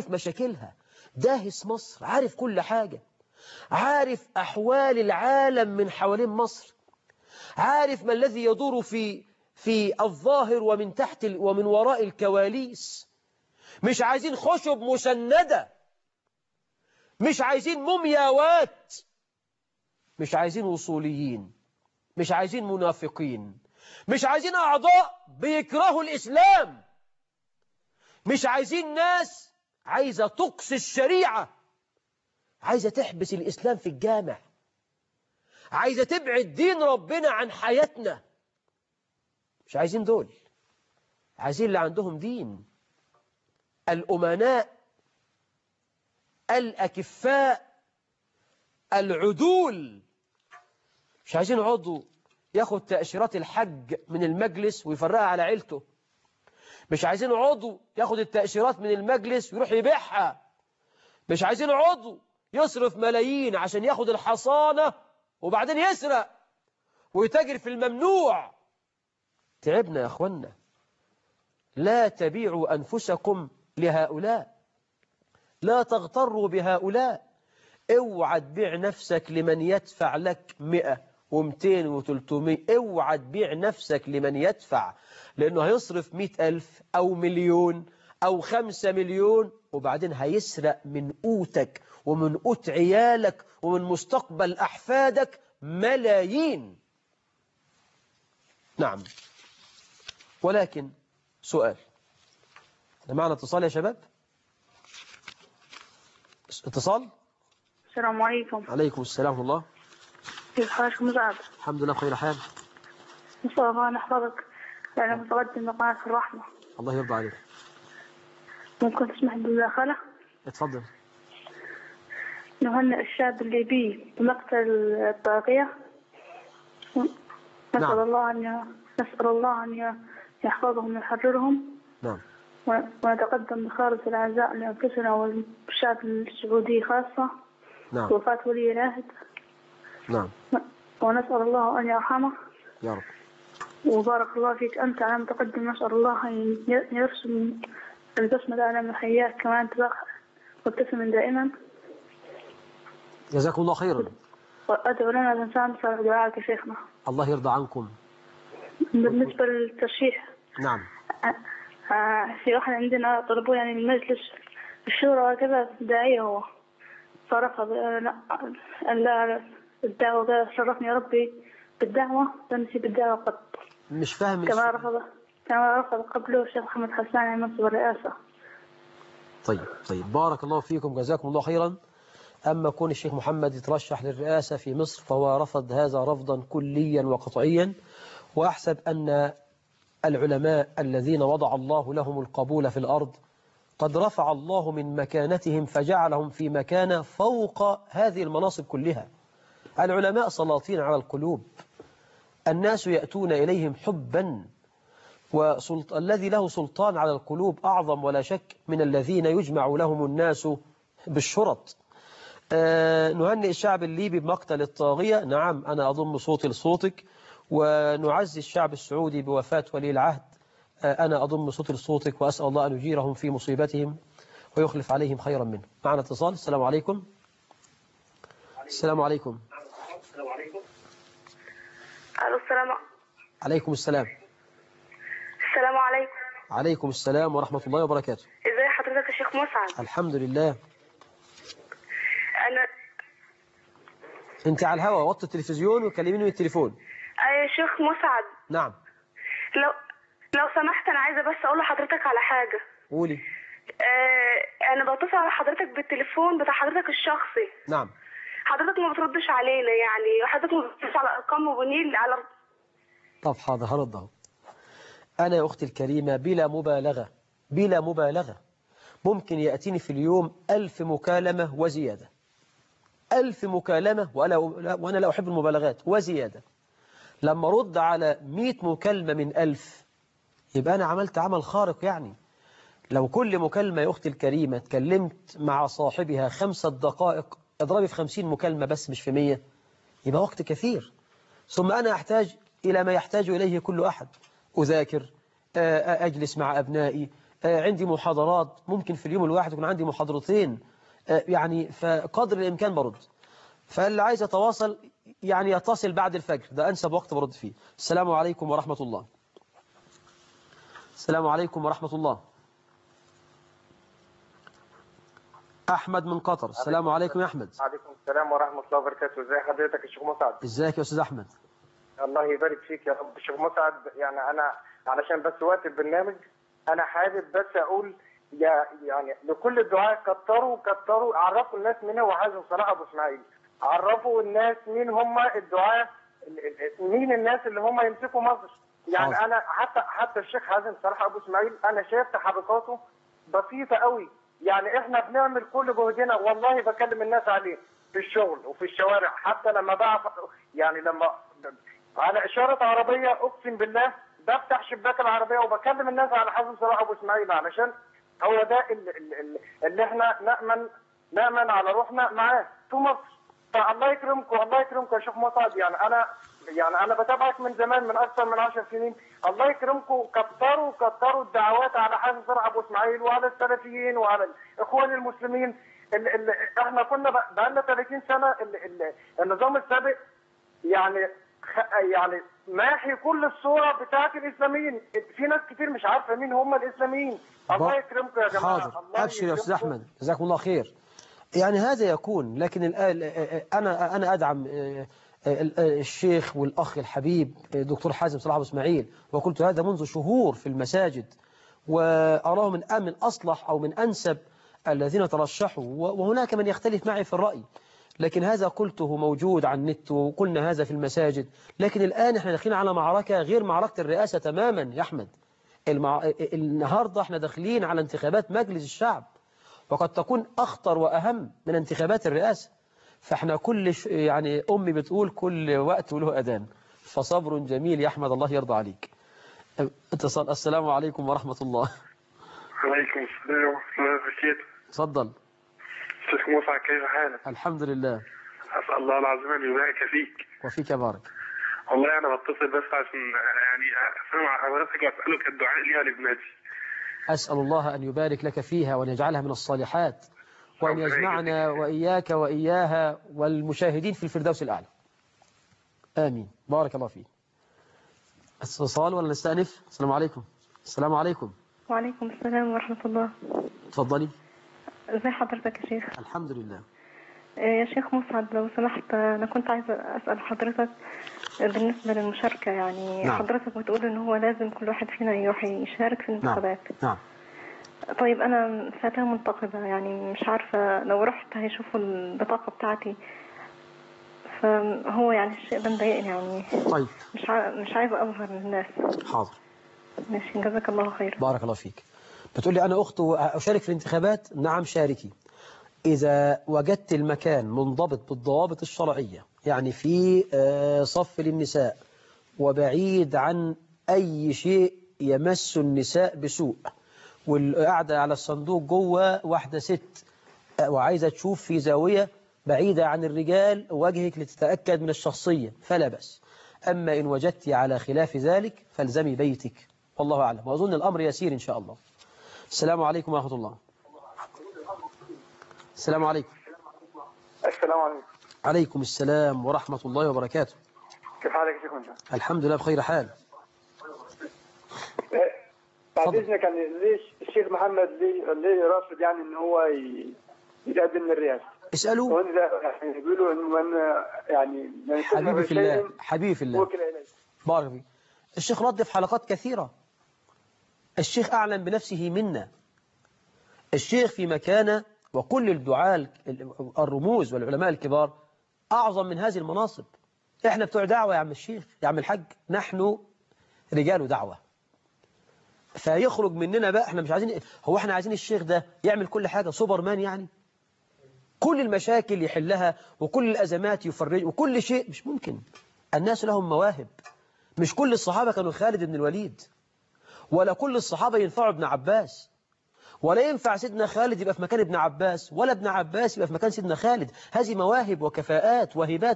عارف مشاكلها. داهس مصر عارف كل حاجة. عارف أحوال العالم من حوالين مصر. عارف ما الذي يدور في في الظاهر ومن تحت ومن وراء الكواليس. مش عايزين خشب مسندة. مش عايزين مومياوات. مش عايزين وصوليين. مش عايزين منافقين. مش عايزين أعضاء بيكرهوا الإسلام. مش عايزين ناس عايزة تقصي الشريعة. عايزة تحبس الإسلام في الجامع. عايزة تبعد دين ربنا عن حياتنا. مش عايزين دول. عايزين اللي عندهم دين. الأمناء الأكفاء العدول. مش عايزين عضو ياخد تأشيرات الحج من المجلس ويفرقها على عيلته. مش عايزين عضو ياخد التأشيرات من المجلس ويروح يبيعها. مش عايزين عضو يصرف ملايين عشان ياخد الحصانة وبعدين يسرق ويتاجر في الممنوع. تعبنا يا أخوانا لا تبيعوا أنفسكم لهؤلاء. لا تغتروا بهؤلاء. اوعى تبيع نفسك لمن يدفع لك مئة. ومتين وتلتمية. اوعى تبيع نفسك لمن يدفع لأنه هيصرف مئة ألف أو مليون أو خمسة مليون وبعدين هيسرق من قوتك ومن قوت عيالك ومن مستقبل أحفادك ملايين. نعم. ولكن سؤال معنا اتصال يا شباب؟ اتصال؟ السلام عليكم. عليكم السلام ورحمة الله. كيف حالك مساعد الحمد لله بخير حال نسأل الله أن يحفظك. لأنه متقدم لقناة الرحمة. الله يرضى عليك. ممكن تسمح بالمداخلة؟ اتفضل. نهنئ الشاب الليبي بمقتل الطاغية نسأل نعم. الله أن ي- نسأل الله أن يحفظهم ويحررهم. نعم. ونتقدم بخالص العزاء لأنفسنا والشعب السعودي خاصة. نعم. وفاة ولي العهد. نعم. ونسأل الله أن يرحمه. يا رب. وبارك الله فيك. أنت على متقدم نسأل الله أن ي- يرسم البسمة على محياك كما أنت بخ- مبتسما دائما. جزاكم الله خيرا. وأدعو لنا الإنسان بصالح دعائك يا شيخنا. الله يرضى عنكم. بالنسبة للترشيح. نعم. آه، في واحد عندنا طلبوه يعني من مجلس الشورى وكذا داعية هو. فرفض آه، لا لا. الدعوة قال شرفني ربي بالدعوة لم يسيب الدعوة قط. مش فاهم كما رفض كما رفض قبله الشيخ محمد حسان عن منصب الرئاسة. طيب طيب. بارك الله فيكم جزاكم الله خيرا. أما كون الشيخ محمد يترشح للرئاسة في مصر فهو رفض هذا رفضا كليا وقطعيا. وأحسب أن العلماء الذين وضع الله لهم القبول في الأرض قد رفع الله من مكانتهم فجعلهم في مكانة فوق هذه المناصب كلها. العلماء سلاطين على القلوب. الناس يأتون إليهم حبا والذي الذي له سلطان على القلوب أعظم ولا شك من الذين يجمع لهم الناس بالشرط. آه، نهنئ الشعب الليبي بمقتل الطاغية. نعم أنا أضم صوتي لصوتك. ونعزي الشعب السعودي بوفاة ولي العهد. آه، أنا أضم صوتي لصوتك وأسأل الله أن يجيرهم في مصيبتهم ويخلف عليهم خيرا منه. معنا اتصال. السلام عليكم. السلام عليكم. ألو السلام عليكم السلام. السلام عليكم. عليكم السلام ورحمة الله وبركاته. ازي حضرتك يا شيخ مسعد؟ الحمد لله. أنا أنت على الهواء وطي التلفزيون وكلميني من التليفون. يا شيخ مسعد. نعم. لو لو سمحت أنا عايزة بس أقول لحضرتك على حاجة. قولي. آه، أنا بتصل على حضرتك بالتليفون بتاع حضرتك الشخصي. نعم. حضرتك ما بتردش علينا يعني. حضرتك ما بتردش على أرقام وبنيل على طب حاضر هرد أهو. أنا يا أختي الكريمة بلا مبالغة بلا مبالغة ممكن يأتيني في اليوم ألف مكالمة وزيادة. ألف مكالمة وأنا, وأنا لا أحب المبالغات وزيادة. لما رد على مئة مكالمة من ألف يبقى أنا عملت عمل خارق يعني. لو كل مكالمة يا أختي الكريمة اتكلمت مع صاحبها خمسة دقائق اضربي في خمسين مكالمة بس مش في مية يبقى وقت كثير. ثم أنا أحتاج إلى ما يحتاج إليه كل أحد. أذاكر آه، أجلس مع أبنائي آه، عندي محاضرات. ممكن في اليوم الواحد يكون عندي محاضرتين. آه، يعني فقدر الإمكان برد. فاللي عايز يتواصل يعني يتصل بعد الفجر. ده أنسب وقت برد فيه. السلام عليكم ورحمة الله. السلام عليكم ورحمة الله. أحمد من قطر. السلام عليكم يا أحمد. وعليكم السلام ورحمة الله وبركاته. ازي حضرتك يا شيخ مسعد؟ إزيك يا أستاذ أحمد؟ الله يبارك فيك يا رب. شيخ مسعد يعني أنا علشان بس وقت البرنامج أنا حابب بس أقول يا يعني لكل الدعاء كتروا كتروا. عرفوا الناس مين هو حازم صلاح أبو إسماعيل. عرفوا الناس مين هم الدعاء ال- ال- مين الناس اللي هم يمسكوا مصر. يعني حاضر. أنا حتى حتى الشيخ حازم صلاح أبو إسماعيل أنا شايف تحركاته بسيطة قوي يعني إحنا بنعمل كل جهدنا والله بكلم الناس عليه في الشغل وفي الشوارع حتى لما بعرف يعني لما على إشارة عربية أقسم بالله بفتح شباك العربية وبكلم الناس على حازم صلاح أبو إسماعيل علشان هو ده اللي, اللي, إحنا نامن نأمن على روحنا معاه. في مصر فالله يكرمكم الله يكرمكم يا شيخ مسعد يعني أنا يعني أنا بتابعك من زمان من أكثر من 10 سنين. الله يكرمكم. كتروا كتروا الدعوات على حازم صلاح أبو إسماعيل وعلى السلفيين وعلى الإخوان المسلمين. اللي اللي إحنا كنا بقى لنا 30 سنة اللي اللي النظام السابق يعني يعني ماحي كل الصورة بتاعت الإسلاميين. في ناس كتير مش عارفة مين هم الإسلاميين. الله يكرمكم يا جماعة. حاضر. الله أبشر يا يكرمكم. أحمد. جزاكم الله خير. يعني هذا يكون لكن أنا أدعم آه، آه، الشيخ والأخ الحبيب دكتور حازم صلاح أبو إسماعيل وقلت هذا منذ شهور في المساجد وأراه من أمن أصلح أو من أنسب الذين ترشحوا وهناك من يختلف معي في الرأي لكن هذا قلته موجود على النت وقلنا هذا في المساجد لكن الآن إحنا داخلين على معركة غير معركة الرئاسة تماما يا أحمد. المع... النهاردة إحنا داخلين على انتخابات مجلس الشعب وقد تكون أخطر وأهم من انتخابات الرئاسة. فاحنا كل ش... يعني أمي بتقول كل وقت وله أذان. فصبر جميل يا أحمد الله يرضى عليك. اتصال السلام عليكم ورحمة الله. عليكم السلام ورحمة الله وبركاته. تفضل. شيخ موسى كيف حالك؟ الحمد لله. أسأل الله العظيم أن يبارك فيك. وفيك بارك. والله أنا بتصل بس عشان يعني أسمع حضرتك وأسألك الدعاء ليها لابنتي أسأل الله أن يبارك لك فيها وأن يجعلها من الصالحات. وأن يجمعنا وإياك وإياها والمشاهدين في الفردوس الأعلى. آمين. بارك الله فيك. اتصال ولا نستأنف؟ السلام عليكم. السلام عليكم. وعليكم السلام ورحمة الله. تفضلي. ازي حضرتك يا شيخ؟ الحمد لله. آه، يا شيخ مسعد لو سمحت أنا كنت عايزة أسأل حضرتك بالنسبة للمشاركة يعني نعم. حضرتك بتقول إن هو لازم كل واحد فينا يروح يشارك في نعم. الانتخابات نعم. طيب أنا فتاة منتقبة يعني مش عارفة لو رحت هيشوفوا البطاقة بتاعتي. فهو يعني الشيء ده مضايقني يعني. طيب. مش ع... مش عايزة أظهر للناس. حاضر. ماشي جزاك الله خير. بارك الله فيك. بتقول لي أنا أخت أشارك في الانتخابات؟ نعم شاركي. إذا وجدت المكان منضبط بالضوابط الشرعية يعني في آه، صف للنساء وبعيد عن أي شيء يمس النساء بسوء والقاعدة على الصندوق جوه واحدة ست. وعايزة تشوف في زاوية بعيدة عن الرجال وجهك لتتأكد من الشخصية فلا بأس. أما إن وجدت على خلاف ذلك فالزمي بيتك. والله أعلم. وأظن الأمر يسير إن شاء الله. السلام عليكم ورحمة الله. السلام عليكم. السلام عليكم. عليكم السلام ورحمة الله وبركاته. كيف حالك يا شيخ؟ الحمد لله بخير حال. بعد. اذنك يعني ليش الشيخ محمد ليه ليه رافض يعني إن هو يتقدم للرئاسه؟ ده يعني بيقولوا انه من يعني حبيبي في الله حبيبي في الله. بارك فيك. الشيخ رد في حلقات كثيرة. الشيخ أعلم بنفسه منا. الشيخ في مكانة وكل الدعاة الرموز والعلماء الكبار أعظم من هذه المناصب. إحنا بتوع دعوة يا عم الشيخ يا عم الحاج نحن رجال دعوة. فيخرج مننا بقى إحنا مش عايزين هو إحنا عايزين الشيخ ده يعمل كل حاجة سوبرمان يعني؟ كل المشاكل يحلها وكل الأزمات يفرج وكل شيء مش ممكن. الناس لهم مواهب. مش كل الصحابة كانوا خالد بن الوليد ولا كل الصحابة ينفعوا ابن عباس ولا ينفع سيدنا خالد يبقى في مكان ابن عباس ولا ابن عباس يبقى في مكان سيدنا خالد. هذه مواهب وكفاءات وهبات.